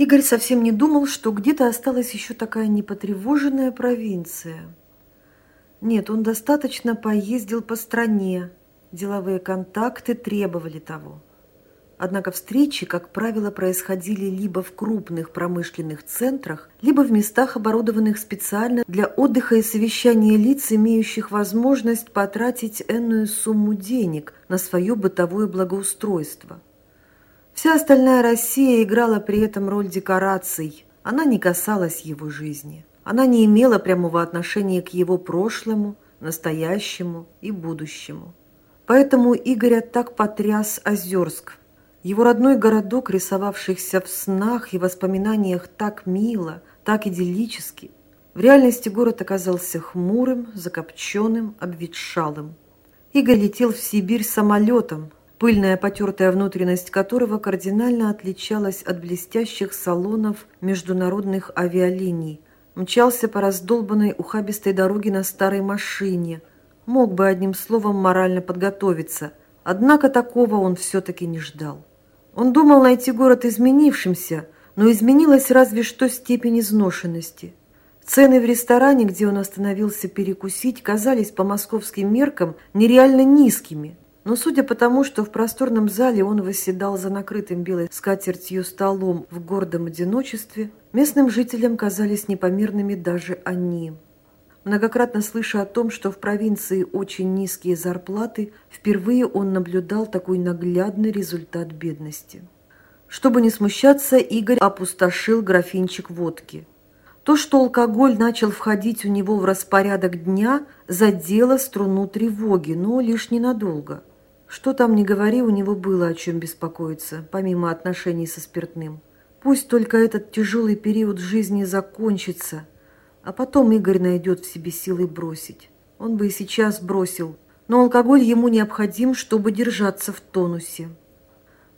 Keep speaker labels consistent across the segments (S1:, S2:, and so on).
S1: Игорь совсем не думал, что где-то осталась еще такая непотревоженная провинция. Нет, он достаточно поездил по стране, деловые контакты требовали того. Однако встречи, как правило, происходили либо в крупных промышленных центрах, либо в местах, оборудованных специально для отдыха и совещания лиц, имеющих возможность потратить энную сумму денег на свое бытовое благоустройство. Вся остальная Россия играла при этом роль декораций. Она не касалась его жизни. Она не имела прямого отношения к его прошлому, настоящему и будущему. Поэтому Игоря так потряс Озерск, его родной городок, рисовавшийся в снах и воспоминаниях так мило, так идиллически, в реальности город оказался хмурым, закопченным, обветшалым. Игорь летел в Сибирь самолетом, пыльная потертая внутренность которого кардинально отличалась от блестящих салонов международных авиалиний, мчался по раздолбанной ухабистой дороге на старой машине, мог бы одним словом морально подготовиться, однако такого он все-таки не ждал. Он думал найти город изменившимся, но изменилась разве что степень изношенности. Цены в ресторане, где он остановился перекусить, казались по московским меркам нереально низкими. Но судя по тому, что в просторном зале он восседал за накрытым белой скатертью столом в гордом одиночестве, местным жителям казались непомерными даже они. Многократно слыша о том, что в провинции очень низкие зарплаты, впервые он наблюдал такой наглядный результат бедности. Чтобы не смущаться, Игорь опустошил графинчик водки. То, что алкоголь начал входить у него в распорядок дня, задело струну тревоги, но лишь ненадолго. Что там не говори, у него было о чем беспокоиться, помимо отношений со спиртным. Пусть только этот тяжелый период жизни закончится – а потом Игорь найдет в себе силы бросить. Он бы и сейчас бросил, но алкоголь ему необходим, чтобы держаться в тонусе.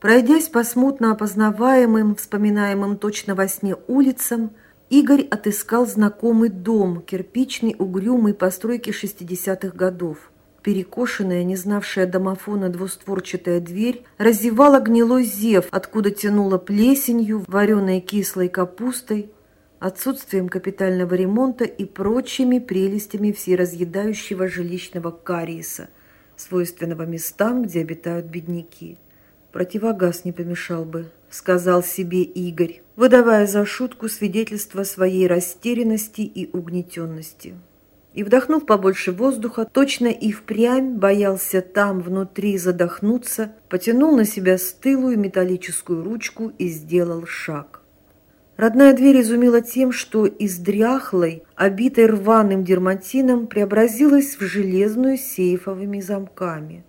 S1: Пройдясь по смутно опознаваемым, вспоминаемым точно во сне улицам, Игорь отыскал знакомый дом, кирпичный, угрюмый, постройки 60-х годов. Перекошенная, не знавшая домофона двустворчатая дверь разевала гнилой зев, откуда тянуло плесенью, вареной кислой капустой, отсутствием капитального ремонта и прочими прелестями всеразъедающего жилищного кариеса, свойственного местам, где обитают бедняки. Противогаз не помешал бы, сказал себе Игорь, выдавая за шутку свидетельство своей растерянности и угнетенности. И, вдохнув побольше воздуха, точно и впрямь боялся там внутри задохнуться, потянул на себя стылую металлическую ручку и сделал шаг. Родная дверь изумила тем, что из дряхлой, обитой рваным дерматином, преобразилась в железную сейфовыми замками.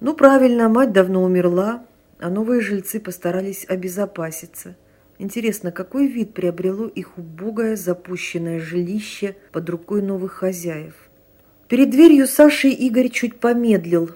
S1: Ну, правильно, мать давно умерла, а новые жильцы постарались обезопаситься. Интересно, какой вид приобрело их убогое запущенное жилище под рукой новых хозяев? Перед дверью Саши Игорь чуть помедлил,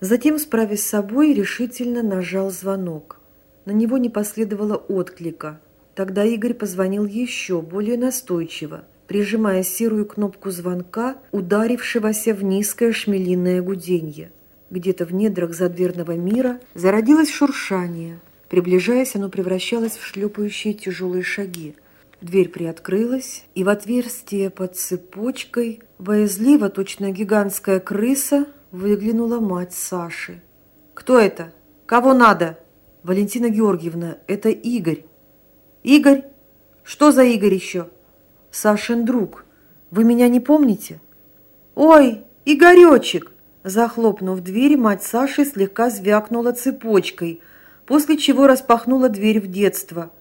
S1: затем, справясь с собой, решительно нажал звонок. На него не последовало отклика – Тогда Игорь позвонил еще более настойчиво, прижимая серую кнопку звонка, ударившегося в низкое шмелиное гуденье. Где-то в недрах задверного мира зародилось шуршание. Приближаясь, оно превращалось в шлепающие тяжелые шаги. Дверь приоткрылась, и в отверстие под цепочкой, боязливо, точно гигантская крыса, выглянула мать Саши. «Кто это? Кого надо?» «Валентина Георгиевна, это Игорь. «Игорь? Что за Игорь еще?» «Сашин друг. Вы меня не помните?» «Ой, Игоречек!» Захлопнув дверь, мать Саши слегка звякнула цепочкой, после чего распахнула дверь в детство.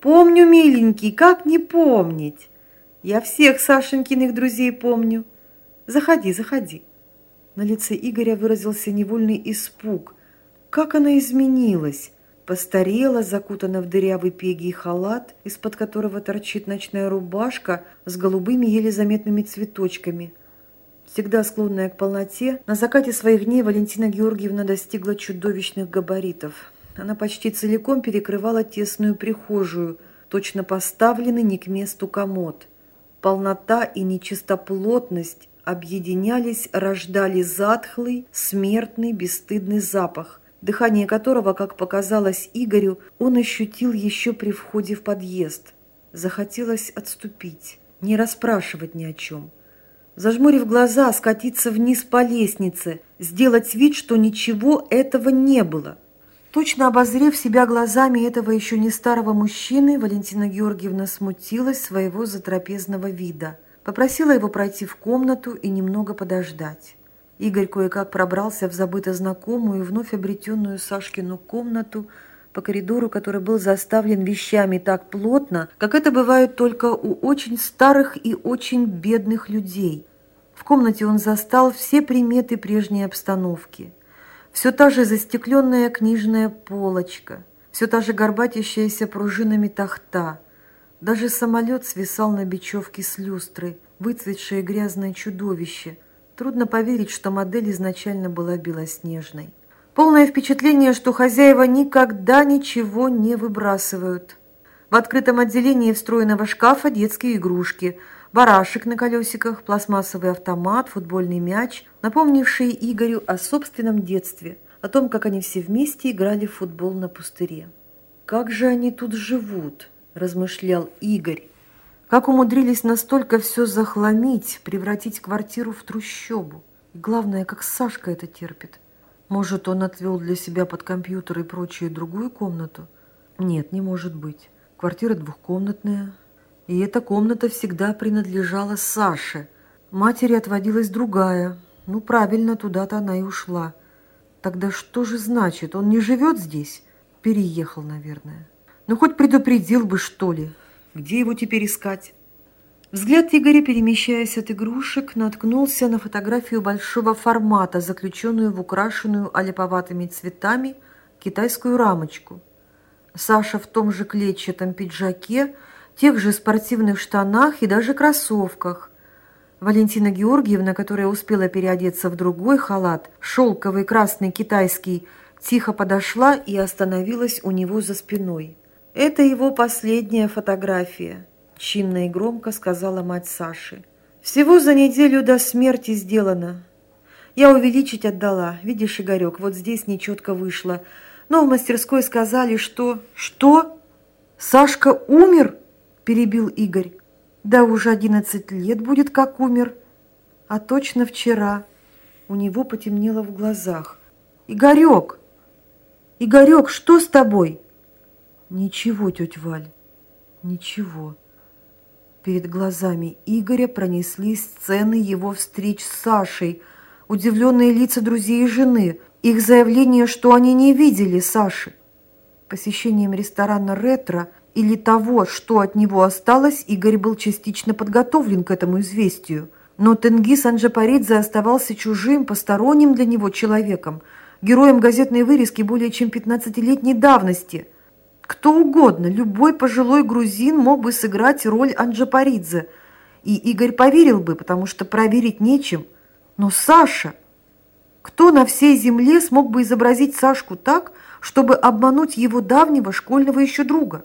S1: «Помню, миленький, как не помнить? Я всех Сашенькиных друзей помню. Заходи, заходи». На лице Игоря выразился невольный испуг. Как она изменилась! Постарела, закутана в дырявый пегий халат, из-под которого торчит ночная рубашка с голубыми еле заметными цветочками. Всегда склонная к полноте, на закате своих дней Валентина Георгиевна достигла чудовищных габаритов. Она почти целиком перекрывала тесную прихожую, точно поставленный не к месту комод. Полнота и нечистоплотность объединялись, рождали затхлый, смертный, бесстыдный запах – дыхание которого, как показалось Игорю, он ощутил еще при входе в подъезд. Захотелось отступить, не расспрашивать ни о чем. Зажмурив глаза, скатиться вниз по лестнице, сделать вид, что ничего этого не было. Точно обозрев себя глазами этого еще не старого мужчины, Валентина Георгиевна смутилась своего затрапезного вида. Попросила его пройти в комнату и немного подождать. Игорь кое-как пробрался в забыто знакомую и вновь обретенную Сашкину комнату по коридору, который был заставлен вещами так плотно, как это бывает только у очень старых и очень бедных людей. В комнате он застал все приметы прежней обстановки. Все та же застекленная книжная полочка, все та же горбатящаяся пружинами тахта. Даже самолет свисал на бечевке с люстры, выцветшее грязное чудовище – Трудно поверить, что модель изначально была белоснежной. Полное впечатление, что хозяева никогда ничего не выбрасывают. В открытом отделении встроенного шкафа детские игрушки, барашек на колесиках, пластмассовый автомат, футбольный мяч, напомнившие Игорю о собственном детстве, о том, как они все вместе играли в футбол на пустыре. «Как же они тут живут?» – размышлял Игорь. Как умудрились настолько все захламить, превратить квартиру в трущобу? И главное, как Сашка это терпит. Может, он отвел для себя под компьютер и прочее другую комнату? Нет, не может быть. Квартира двухкомнатная. И эта комната всегда принадлежала Саше. Матери отводилась другая. Ну, правильно, туда-то она и ушла. Тогда что же значит? Он не живет здесь? Переехал, наверное. Ну, хоть предупредил бы, что ли. Где его теперь искать? Взгляд Игоря, перемещаясь от игрушек, наткнулся на фотографию большого формата, заключенную в украшенную олиповатыми цветами китайскую рамочку. Саша в том же клетчатом пиджаке, тех же спортивных штанах и даже кроссовках. Валентина Георгиевна, которая успела переодеться в другой халат, шелковый красный китайский, тихо подошла и остановилась у него за спиной. «Это его последняя фотография», – чинно и громко сказала мать Саши. «Всего за неделю до смерти сделано. Я увеличить отдала. Видишь, Игорек, вот здесь нечетко вышло. Но в мастерской сказали, что...» «Что? Сашка умер?» – перебил Игорь. «Да уже одиннадцать лет будет, как умер. А точно вчера». У него потемнело в глазах. «Игорек! Игорек, что с тобой?» Ничего, тетя Валь, ничего. Перед глазами Игоря пронеслись сцены его встреч с Сашей, удивленные лица друзей и жены, их заявление, что они не видели Саши. Посещением ресторана «Ретро» или того, что от него осталось, Игорь был частично подготовлен к этому известию. Но Тенгиз Анджапаридзе оставался чужим, посторонним для него человеком, героем газетной вырезки более чем 15-летней давности – кто угодно, любой пожилой грузин мог бы сыграть роль Анджапаридзе. И Игорь поверил бы, потому что проверить нечем. Но Саша... Кто на всей земле смог бы изобразить Сашку так, чтобы обмануть его давнего школьного еще друга?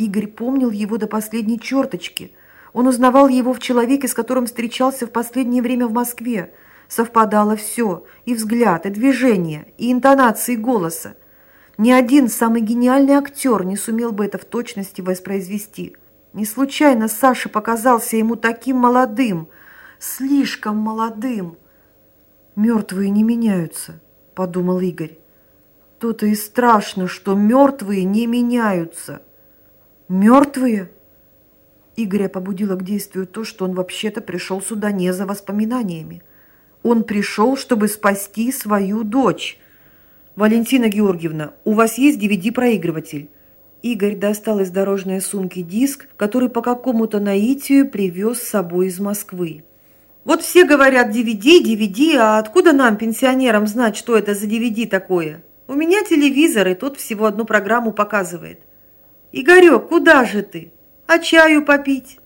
S1: Игорь помнил его до последней черточки. Он узнавал его в человеке, с которым встречался в последнее время в Москве. Совпадало все – и взгляд, и движение, и интонации голоса. Ни один самый гениальный актер не сумел бы это в точности воспроизвести. Не случайно Саша показался ему таким молодым, слишком молодым. «Мертвые не меняются», – подумал Игорь. «То-то и страшно, что мертвые не меняются». «Мертвые?» Игоря побудило к действию то, что он вообще-то пришел сюда не за воспоминаниями. Он пришел, чтобы спасти свою дочь. «Валентина Георгиевна, у вас есть DVD-проигрыватель?» Игорь достал из дорожной сумки диск, который по какому-то наитию привез с собой из Москвы. «Вот все говорят DVD, DVD, а откуда нам, пенсионерам, знать, что это за DVD такое? У меня телевизор, и тот всего одну программу показывает». «Игорек, куда же ты? А чаю попить?»